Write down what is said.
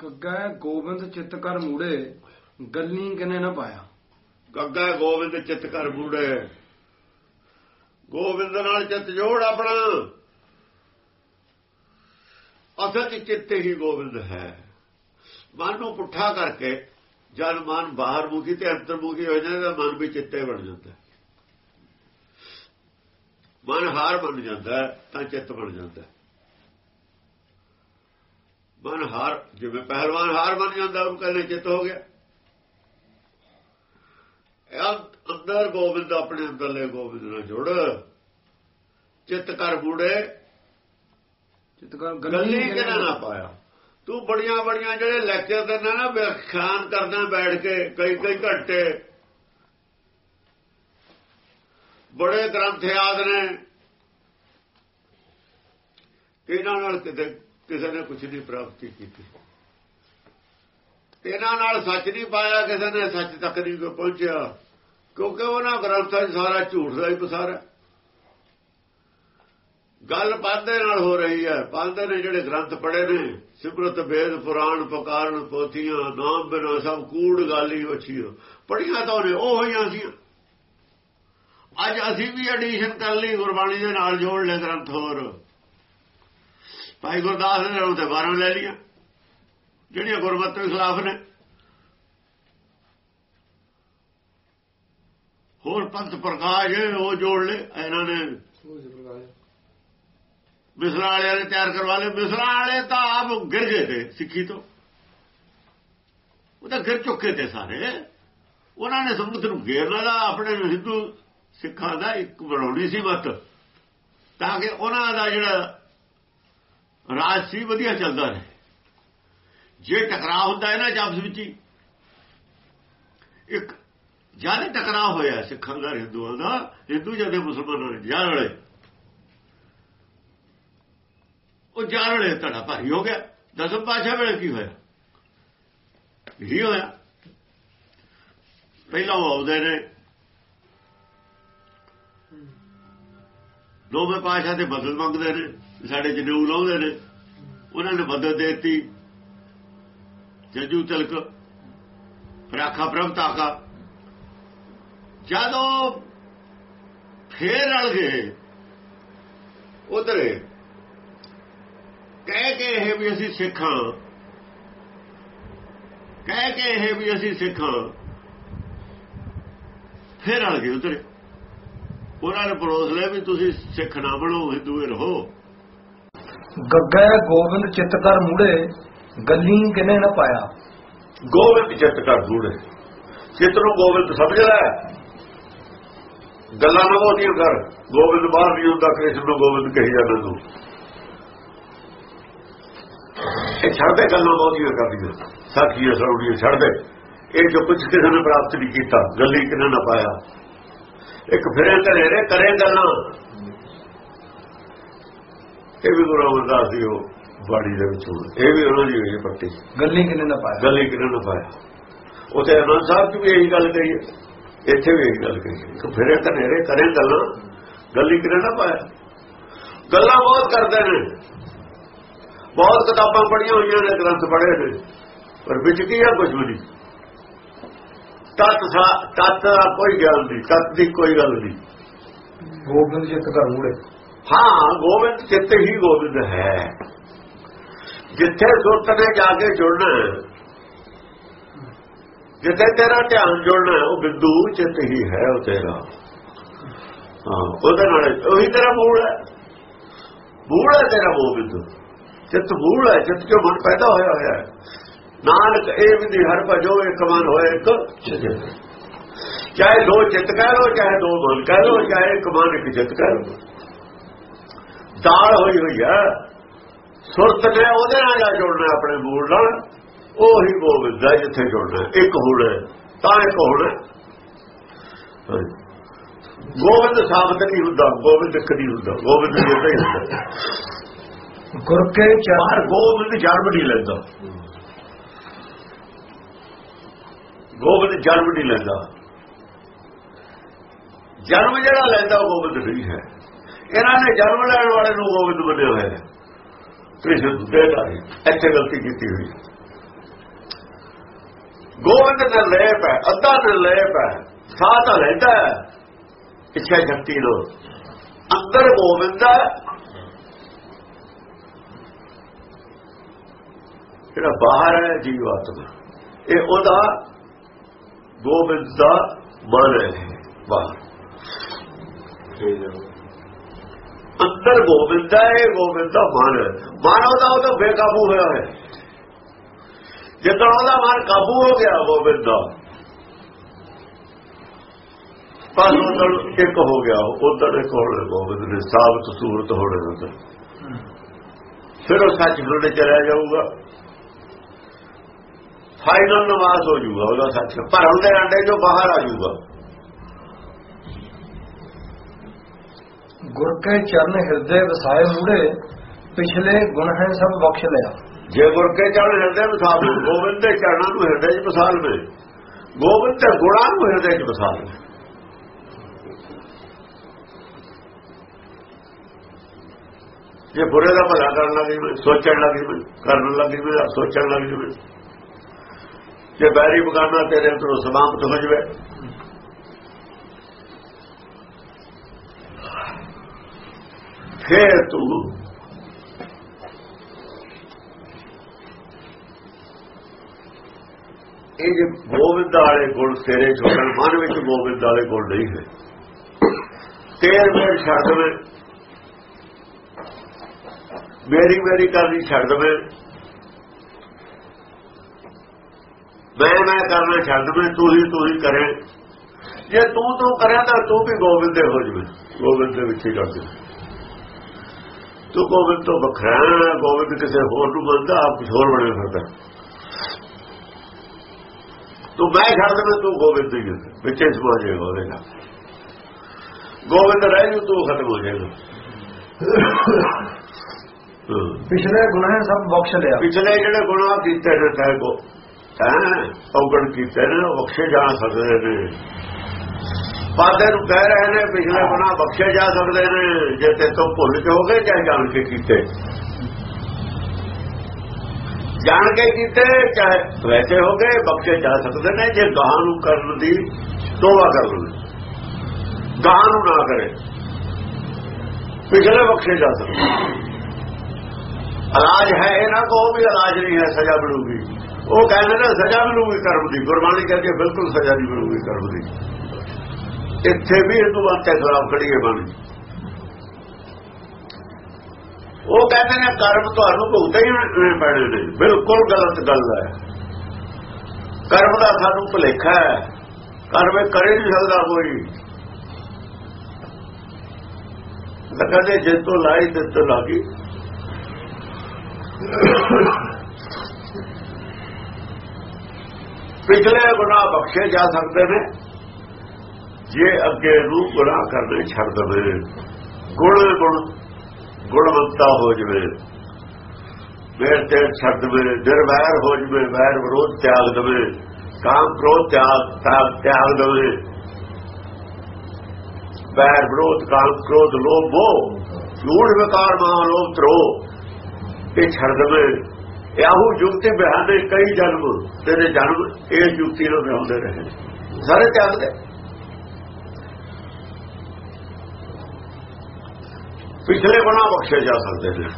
ਕੱਗਾ ਗੋਬਿੰਦ ਚਿੱਤ ਕਰ ਮੂੜੇ ਗੱਲੀ ਕਿਨੇ ਨਾ ਪਾਇਆ? ਗੱਗਾ ਗੋਬਿੰਦ ਚਿੱਤ ਕਰ ਮੂੜੇ। ਗੋਬਿੰਦ ਨਾਲ ਚਿੱਤ ਜੋੜ ਆਪਣਾ। ਅਸਲ ਚ ਚਿੱਤ ਹੀ ਗੋਬਿੰਦ ਹੈ। ਮਨ ਨੂੰ ਪੁੱਠਾ ਕਰਕੇ ਜਦ ਮਨ ਬਾਹਰ ਮੁਖੀ ਤੇ ਅੰਤਰਮੁਖੀ ਹੋ ਜਾਂਦਾ ਮਨ ਵੀ ਚਿੱਤੇ ਬਣ ਜਾਂਦਾ। ਮਨ ਹਾਰ ਬਣ ਜਾਂਦਾ, ਤਾਂ ਚਿੱਤ ਬਣ ਜਾਂਦਾ। ਮਨ ਹਾਰ ਜਿਵੇਂ ਪਹਿਲਵਾਨ ਹਾਰ ਬਣ ਜਾਂਦਾ ਉਹ ਕਹਿੰਦੇ ਚਿੱਤ ਹੋ ਗਿਆ। ਇਹ ਅੰਦਰ ਗੋਬਿੰਦ ਆਪਣੇ ਅੰਦਰਲੇ ਗੋਬਿੰਦ ਨਾਲ ਜੁੜ। ਚਿੱਤ ਕਰ ਬੂੜੇ ਚਿੱਤ ਕਰ ਗੱਲੀ ਕਿਹਨਾਂ ਨਾ ਪਾਇਆ? ਤੂੰ ਬੜੀਆਂ ਬੜੀਆਂ ਜਿਹੜੇ ਲੈਕਚਰ ਦਿੰਦਾ ਨਾ ਵਿਆਖਿਆਨ ਕਰਦਾ ਬੈਠ ਕੇ ਕਈ ਕਈ ਘੰਟੇ। ਬੜੇ ਗ੍ਰੰਥ ਯਾਦ ਨੇ। ਇਹਨਾਂ ਨਾਲ ਕਿਤੇ ਕਿਸੇ ਨੇ ਕੁਝ ਨਹੀਂ ਪ੍ਰਾਪਤੀ ਕੀਤੀ। ਇਹਨਾਂ ਨਾਲ ਸੱਚ ਨਹੀਂ ਪਾਇਆ, ਕਿਸੇ ਨੇ ਸੱਚ ਤੱਕ ਨਹੀਂ ਪਹੁੰਚਿਆ। ਕਿਉਂਕਿ ਉਹਨਾਂ ਗ੍ਰੰਥਾਂ 'ਚ ਸਾਰਾ ਝੂਠ ਦਾ ਹੀ ਪਸਾਰਾ। ਗੱਲ ਪਾਂਦੇ ਨਾਲ ਹੋ ਰਹੀ ਹੈ। ਪਾਂਦੇ ਨੇ ਜਿਹੜੇ ਗ੍ਰੰਥ ਪੜ੍ਹੇ ਨੇ, ਸਿਮਰਤ, ਵੇਦ, ਪੁਰਾਣ ਪਕਾਰਨ ਪੋਥੀਆਂ, ਨਾਮ ਬਿਨਾ ਸਭ ਕੂੜ ਗਾਲੀ ਵਛੀ ਪੜੀਆਂ ਤਾਂ ਉਹਨੇ, ਉਹ ਹੋਈਆਂ ਸੀ ਅੱਜ ਅਸੀਂ ਵੀ ਐਡੀਸ਼ਨ ਕਰ ਲਈ, ਗੁਰਬਾਣੀ ਦੇ ਨਾਲ ਜੋੜ ਲੈ ਗ੍ਰੰਥ ਹੋਰ। ਭਾਈ ਗੁਰਦਾਸ ਨੇ ਉਹ ਤੇ 12 ਲੈ ਲਿਆ ਜਿਹੜੀਆਂ ਗੁਰਮਤਿ ਦੇ ਖਿਲਾਫ ਨੇ। ਹੋਰ ਪੰਥ ਪ੍ਰਕਾਸ਼ ਉਹ ਜੋੜ ਲੈ ਇਹਨਾਂ ਨੇ ਮਿਸਰਾ ਵਾਲਿਆਂ ਨੇ ਤਿਆਰ ਕਰਵਾ ਲਏ। ਮਿਸਰਾ ਵਾਲੇ ਤਾਂ ਆਪ ਗਿਰ ਗਏ ਤੇ ਸਿੱਖੀ ਤੋਂ। ਉਹ ਤਾਂ ਗਿਰ ਚੁੱਕੇ ਤੇ ਸਾਰੇ। ਉਹਨਾਂ ਨੇ ਸਮੁੰਦਰ ਨੂੰ ਘੇਰਨਾ ਦਾ ਆਪਣੇ ਹਿੰਦੂ ਸਿੱਖਾਂ ਦਾ ਇੱਕ ਬਣਾਉਣੀ ਸੀ ਮਤ। ਤਾਂ ਕਿ ਉਹਨਾਂ ਦਾ ਜਿਹੜਾ ਰਾਜ ਸੀ, ਵਧੀਆ ਚੱਲਦਾ ਰਹੇ। ਜੇ ਟਕਰਾਅ ਹੁੰਦਾ ਹੈ ਨਾ ਆਪਸ ਵਿੱਚ ਹੀ, ਇੱਕ ਜ਼ਿਆਦਾ ਟਕਰਾਅ ਹੋਇਆ ਸਿੱਖਾਂ ਦਾ, ਹਿੰਦੂਆਂ ਦਾ, ਹਿੰਦੂ ਜਦੇ ਮੁਸਲਮਾਨਾਂ ਨੇ ਜਾਣ ਵਾਲੇ। ਉਹ ਜਾਣ ਵਾਲੇ ਤੁਹਾਡਾ ਭਾਰੀ ਹੋ ਗਿਆ। ਦਸਮ ਪਾਸ਼ਾ ਵੇਲੇ ਕੀ ਹੋਇਆ? ਹੀ ਹੋਇਆ। ਪਹਿਲਾਂ ਉਹ ਆਉਂਦੇ ਨੇ। ਦੋਵੇਂ ਪਾਸ਼ਾ ਤੇ ਬਦਲ ਮੰਗਦੇ ਨੇ। ਸਾਡੇ ਜਨੂ ਲਾਉਂਦੇ ਨੇ। ਉਹਨਾਂ ਨੇ ਬਦਲ ਦਿੱਤੀ। ਜਜੂ ਤਲਕ ਰਾਖਾ ਪ੍ਰਭ ਤਾਕਾ ਜਦੋਂ ਫੇਰ ਰਲ ਗਏ, ਉਧਰੇ ਕਹਿ ਕੇ ਇਹ ਵੀ ਅਸੀਂ ਸਿੱਖਾਂ। ਕਹਿ ਕੇ ਇਹ ਵੀ ਅਸੀਂ ਸਿੱਖਾਂ। ਫੇਰ ਰਲ ਗਏ ਉਧਰੇ। ਉਹਨਾਂ ਨੇ ਪਰੋਸ ਲਿਆ ਵੀ ਤੁਸੀਂ ਸਿੱਖ ਨਾ ਬਣੋ ਹਿੰਦੂ ਰਹੋ। ਗੱਗਾ ਗੋਬਿੰਦ ਚਿੱਤ ਕਰ ਮੂੜੇ, ਗੱਲੀ ਕਿਨੇ ਨਾ ਪਾਇਆ? ਗੋਬਿੰਦ ਚਿੱਤ ਕਰ ਚਿੱਤ ਨੂੰ ਗੋਬਿੰਦ ਸਮਝਦਾ ਗੱਲਾਂ ਨਾ ਬਹੁਤੀਆਂ ਕਰ। ਗੋਬਿੰਦ ਬਾਹਰ ਨਹੀਂ ਹੁੰਦਾ ਕ੍ਰਿਸ਼ਨ ਨੂੰ ਗੋਬਿੰਦ ਕਹੀ ਜਾਂਦਾ ਤੂੰ। ਇਹ ਛੱਡਦੇ ਗੱਲਾਂ ਬਹੁਤੀਆਂ ਕਰਦੀਆਂ ਸਾਖੀਆਂ ਸੌੜੀਆਂ ਛੱਡਦੇ ਇਹ ਜੋ ਕੁਝ ਕਿਸੇ ਨੇ ਪ੍ਰਾਪਤ ਨਹੀਂ ਕੀਤਾ, ਗੱਲੀ ਕਿਨਾਂ ਨਾ ਪਾਇਆ? ਇੱਕ ਫਿਰੇ ਘਰੇ ਕਰੇ ਗੱਲਾਂ। ਇਹ ਵੀ ਗੁਰੂ ਅਮਰਦਾਸ ਦੀ ਉਹ ਬਾੜੀ ਦੇ ਵਿੱਚੋਂ ਇਹ ਵੀ ਉਹਨਾਂ ਦੀ ਹੋਈ ਪੱਟੀ। ਗੱਲੀ ਕਿਨੇ ਨਾ ਪਾਇਆ? ਗੱਲੀ ਕਿਨਾਂ ਨਾ ਪਾਇਆ? ਉਥੇ ਅਨੰਦ ਸਾਹਿਬ ਚ ਵੀ ਇਹੀ ਗੱਲ ਕਹੀ ਇੱਥੇ ਵੀ ਇਹੀ ਗੱਲ ਕਹੀ ਫਿਰੇ ਘਰੇ ਰੇ ਕਰੇ ਗੱਲਾਂ। ਗੱਲੀ ਕਿਨਾਂ ਨਾ ਪਾਇਆ? ਗੱਲਾਂ ਬਹੁਤ ਕਰਦੇ ਨੇ। ਬਹੁਤ ਕਿਤਾਬਾਂ ਪੜ੍ਹੀਆਂ ਹੋਈਆਂ ਨੇ ਗ੍ਰੰਥ ਪੜ੍ਹੇ ਨੇ। ਪਰ ਵਿੱਚ ਕੀ ਆ ਕੁਝ ਵੀ ਨਹੀਂ। ਤਤ ਤਤ ਦਾ ਕੋਈ ਗੱਲ ਨਹੀਂ ਤਤ ਦੀ ਕੋਈ ਗੱਲ ਨਹੀਂ। ਗੋਬਿੰਦ ਚਿੱਤ ਕਰ ਮੂੜੇ ਹਾਂ, ਗੋਬਿੰਦ ਚਿੱਤ ਹੀ ਗੋਬਿੰਦ ਹੈ। ਜਿੱਥੇ ਸੁਰਤ ਨੇ ਜਾ ਕੇ ਜੁੜਨਾ ਜਿੱਥੇ ਤੇਰਾ ਧਿਆਨ ਜੁੜਨਾ ਉਹ ਬਿੰਦੂ ਚਿੱਤ ਹੀ ਹੈ ਉਹ ਤੇਰਾ। ਹਾਂ, ਉਹਦੇ ਨਾਲ ਉਹੀ ਤੇਰਾ ਮੂਲ ਹੈ। ਮੂਲ ਹੈ ਤੇਰਾ ਗੋਬਿੰਦ। ਚਿੱਤ ਮੂਲ ਹੈ ਜਿੱਤ ਕੇ ਮਨ ਪੈਦਾ ਹੋਇਆ ਹੋਇਆ ਹੈ। ਨਾਨਕ ਇਹ ਵਿਧੀ ਹਰ ਭਜੋ ਇੱਕ ਮਨ ਹੋਏ ਇੱਕ ਚਾਹੇ ਦੋ ਚਿੱਤ ਕਹਿ ਲੋ ਚਾਹੇ ਦੋ ਮਨ ਕਹਿ ਲੋ ਚਾਹੇ ਇੱਕ ਮਨ ਇੱਕ ਚਿੱਤ ਕਹਿ ਲੋ ਦਾਲ ਹੋਈ ਹੋਈ ਹੈ। ਸੁਰਤ ਨੇ ਉਹਦੇ ਨਾਲ ਜਾ ਜੋੜਨਾ ਆਪਣੇ ਮੂਲ ਨਾਲ। ਉਹੀ ਗੋਬਿੰਦ ਹੈ ਜਿੱਥੇ ਜੋੜਨਾ ਇੱਕ ਹੋਣਾ ਤਾਂ ਇੱਕ ਹੋਣਾ ਗੋਬਿੰਦ ਸਾਬਤ ਨਹੀਂ ਹੁੰਦਾ? ਗੋਬਿੰਦ ਨਹੀਂ ਹੁੰਦਾ। ਗੋਬਿੰਦ ਜਿੱਥੇ ਹੀ ਹੁੰਦਾ। ਗੁਰ ਕੇ ਚਰਨ ਗੋਬਿੰਦ ਜਨਮ ਨਹੀਂ ਲੈਂਦਾ। ਗੋਬਿੰਦ ਜਨਮ ਨਹੀਂ ਲੈਂਦਾ। ਜਨਮ ਜਿਹੜਾ ਲੈਂਦਾ ਉਹ ਗੋਬਿੰਦ ਨਹੀਂ ਹੈ। ਇਹਨਾਂ ਨੇ ਜਨਮ ਲੈਣ ਵਾਲੇ ਨੂੰ ਗੋਬਿੰਦ ਮੰਨਿਆ ਹੋਏ ਹੈ ਕ੍ਰਿਸ਼ਨ ਦੇਦਾਰੀ ਇੱਥੇ ਗਲਤੀ ਕੀਤੀ ਹੋਈ ਗੋਬਿੰਦ ਨਿਰਲੇਪ ਹੈ, ਅੱਧਾ ਨਿਰਲੇਪ ਹੈ, ਸਾਹ ਤਾਂ ਲੈਂਦਾ ਹੈ। ਇੱਛਾ ਸ਼ਕਤੀ ਨੂੰ ਅੰਦਰ ਗੋਬਿੰਦ ਹੈ। ਜਿਹੜਾ ਬਾਹਰ ਹੈ ਜੀਵਾਤਮਾ ਇਹ ਉਹਦਾ ਗੋਬਿੰਦ ਦਾ ਮਨ ਹੈ ਬਾਹਰ। ਅੰਦਰ ਗੋਬਿੰਦ ਹੈ ਗੋਬਿੰਦ ਦਾ ਮਨ ਮਨ ਉਹਦਾ ਉਹਦਾ ਬੇਕਾਬੂ ਹੋਇਆ ਹੈ। ਜਦੋਂ ਉਹਦਾ ਮਨ ਕਾਬੂ ਹੋ ਗਿਆ ਗੋਬਿੰਦ ਦਾ, ਪਰ ਉਦੋਂ ਇੱਕ ਹੋ ਗਿਆ, ਉਦੋਂ ਇੱਕ ਹੋ ਗਿਆ ਗੋਬਿੰਦ ਨੇ ਸਾਬਤ ਸੂਰਤ ਹੋਣੇ ਹੁੰਦਾ ਫਿਰ ਉਹ ਸੱਚ ਗੁਰੂ ਚਲਾ ਜਾਊਗਾ। ਫਾਈਨਲ ਨਮਾਜ਼ ਹੋ ਜਾਊਗਾ ਉਹਦਾ ਸੱਚ ਭਰਮ ਦੇ ਅੰਡੇ ਜੋ ਬਾਹਰ ਆ ਜਾਊਗਾ। ਗੁਰ ਕੇ ਚਰਨ ਹਿਰਦੇ ਵਸਾਏ ਮੂੜੇ, ਪਿਛਲੇ ਗੁਣ ਹੈ ਸਭ ਬਖਸ਼ ਲਿਆ। ਜੇ ਗੁਰ ਕੇ ਚਰਨ ਹਿਰਦੇ ਵਸਾਲ ਗੋਬਿੰਦ ਦੇ ਚਰਨਾਂ ਨੂੰ ਹਿਰਦੇ 'ਚ ਵਸਾਲ ਮੇ ਗੋਬਿੰਦ ਦੇ ਗੁਣਾਂ ਨੂੰ ਹਿਰਦੇ 'ਚ ਵਸਾਲ ਜੇ ਬੁਰੇ ਦਾ ਭਲਾ ਕਰਨ ਲੱਗੀ ਜਵੇ, ਸੋਚਣ ਲੱਗੀ ਜਵੇ, ਕਰਨ ਲੱਗੀ ਜਵੇ ਸੋਚਣ ਲੱਗ ਜਵੇ। ਜੇ ਬੈਰੀ ਬਗਾਨਾ ਤੇਰੇ ਅੰਦਰੋਂ ਸਮਾਪਤ ਹੋ ਜਵੇ ਫੇਰ ਤੂੰ ਇਹ ਜੇ ਗੋਬਿੰਦ ਵਾਲੇ ਗੁਣ ਤੇਰੇ ਛੋੜਨ ਮਨ ਵਿੱਚ ਗੋਬਿੰਦ ਵਾਲੇ ਗੁਣ ਨਹੀਂ ਹੈ ਤੇਰ ਮੇਰ ਛੱਡ ਦਵੇ ਮੇਰੀ ਮੇਰੀ ਕਰਨੀ ਛੱਡ ਦਵੇ ਮੈਂ ਮੈਂ ਕਰਨਾ ਛੱਡ ਦਵੇ ਤੂੰ ਹੀ ਤੂੰ ਹੀ ਕਰੇ ਜੇ ਤੂੰ ਤੂੰ ਕਰਿਆ ਤਾਂ ਤੂੰ ਵੀ ਗੋਬਿੰਦ ਦੇ ਹੋ ਜਵੇ ਗੋਬਿੰਦ ਦੇ ਵਿੱਚ ਹੀ ਕਰ ਦੇ ਤੂੰ ਗੋਬਿੰਦ ਤੋਂ ਵੱਖਰਾ ਹੈ, ਗੋਬਿੰਦ ਕਿਸੇ ਹੋਰ ਨੂੰ ਬੰਦਾ ਆਪ ਕੁਝ ਹੋਰ ਬਣੇ ਫਿਰਦਾ ਤੂੰ ਮੈਂ ਛੱਡ ਦੇ ਤੂੰ ਗੋਬਿੰਦ ਦੀ ਵਿੱਚੇ ਸਮਾ ਜਾਏਗਾ ਉਹਦੇ ਨਾਲ ਗੋਬਿੰਦ ਰਹਿ ਜੂ ਤੂੰ ਖਤਮ ਹੋ ਜਾਏਗਾ ਹਾਂ। ਪਿਛਲੇ ਗੁਣ ਹੈ ਸਭ ਬਖਸ਼ ਲਿਆ ਪਿਛਲੇ ਜਿਹੜੇ ਗੁਨਾਹ ਕੀਤੇ ਨੇ ਤੈ ਕੋ ਹੈ ਔਗਣ ਕੀਤੇ ਨੇ ਉਹ ਬਖਸ਼ੇ ਜਾ ਸਕਦੇ ਨੇ ਪਾਦੇ ਨੂੰ ਕਹਿ ਰਹੇ ਨੇ ਪਿਛਲੇ ਗੁਨਾਹ ਬਖਸ਼ੇ ਜਾ ਸਕਦੇ ਨੇ ਜੇ ਤੇ ਤੋਂ ਭੁੱਲ ਕੇ ਹੋ ਗਏ ਚਾਹੇ ਜਾਣ ਕੇ ਕੀਤੇ। ਜਾਣ ਕੇ ਕੀਤੇ ਚਾਹੇ ਵੈਸੇ ਹੋ ਗਏ ਬਖਸ਼ੇ ਜਾ ਸਕਦੇ ਨੇ ਜੇ ਗਾਹ ਨੂੰ ਕਰਨ ਦੀ ਤੋਬਾ ਕਰ ਲਵੇ ਗਾਹ ਨੂੰ ਨਾ ਕਰੇ। ਪਿਛਲੇ ਬਖਸ਼ੇ ਜਾ ਸਕਦੇ ਇਲਾਜ ਹੈ ਇਹ ਨਾ ਕੋ ਵੀ ਇਲਾਜ ਨਹੀਂ ਹੈ ਸਜ਼ਾ ਮਿਲੂਗੀ। ਉਹ ਕਹਿੰਦੇ ਨੇ ਸਜ਼ਾ ਮਿਲੂਗੀ ਕਰਮ ਦੀ। ਗੁਰਬਾਣੀ ਕਰਕੇ ਬਿਲਕੁਲ ਸਜ਼ਾ ਨਹੀਂ ਮਿਲੂਗੀ ਕਰਮ ਦੀ। ਇੱਥੇ ਵੀ ਹਿੰਦੂ ਬਾਤੇ ਖਿਲਾਫ ਖੜੀ ਹੈ ਬਾਣੀ ਉਹ ਕਹਿੰਦੇ ਨੇ ਕਰਮ ਤੁਹਾਨੂੰ ਭੁਗਤੇ ਹੀ ਪੈਣੇ ਨੇ। ਬਿਲਕੁਲ ਗਲਤ ਗੱਲ ਹੈ। ਕਰਮ ਦਾ ਸਾਨੂੰ ਭੁਲੇਖਾ ਹੈ। ਕਰਮ ਇਹ ਕਰੇ ਨਹੀਂ ਸਕਦਾ ਕੋਈ। ਕਹਿੰਦੇ ਜਿੱਤ ਤੋਂ ਲਾਈ ਤੇ ਤੋਂ ਲਾਗੀ। ਪਿਛਲੇ ਗੁਨਾਹ ਬਖਸ਼ੇ ਜਾ ਸਕਦੇ ਨੇ। ਜੇ ਅੱਗੇ ਨੂੰ ਗੁਨਾਹ ਕਰਨੇ ਛੱਡ ਦੇਵੇ ਗੁਣ ਗੁਣ ਗੁਣਵੰਤਾ ਹੋ ਜਵੇ ਵੇਰ ਤੇ ਛੱਡ ਦੇਵੇ ਨਿਰਵੈਰ ਹੋ ਜਵੇ ਵੈਰ ਵਿਰੋਧ ਤਿਆਗ ਦੇਵੇ ਕਾਮ ਕ੍ਰੋਧ ਤਿਆਗ ਤਿਆਗ ਤਿਆਗ ਦੇਵੇ ਵੈਰ ਵਿਰੋਧ ਕਾਮ ਕ੍ਰੋਧ ਲੋਭ ਮੋਹ ਝੂਠ ਵਿਕਾਰ ਮਾਂ ਲੋਭ ਤਰੋ ਇਹ ਛੱਡ ਦੇਵੇ ਇਹੋ ਜੁਗਤੀ ਬਿਹਾਨੇ ਕਈ ਜਨਮ ਤੇਰੇ ਜਨਮ ਇਹ ਜੁਗਤੀ ਨੂੰ ਵਿਆਉਂਦੇ ਰਹੇ ਸਾਰੇ ਤਿਆਗ ਦੇ ਪਿਛਲੇ ਗੁਨਾਹ ਬਖਸ਼ੇ ਜਾ ਸਕਦੇ ਨੇ।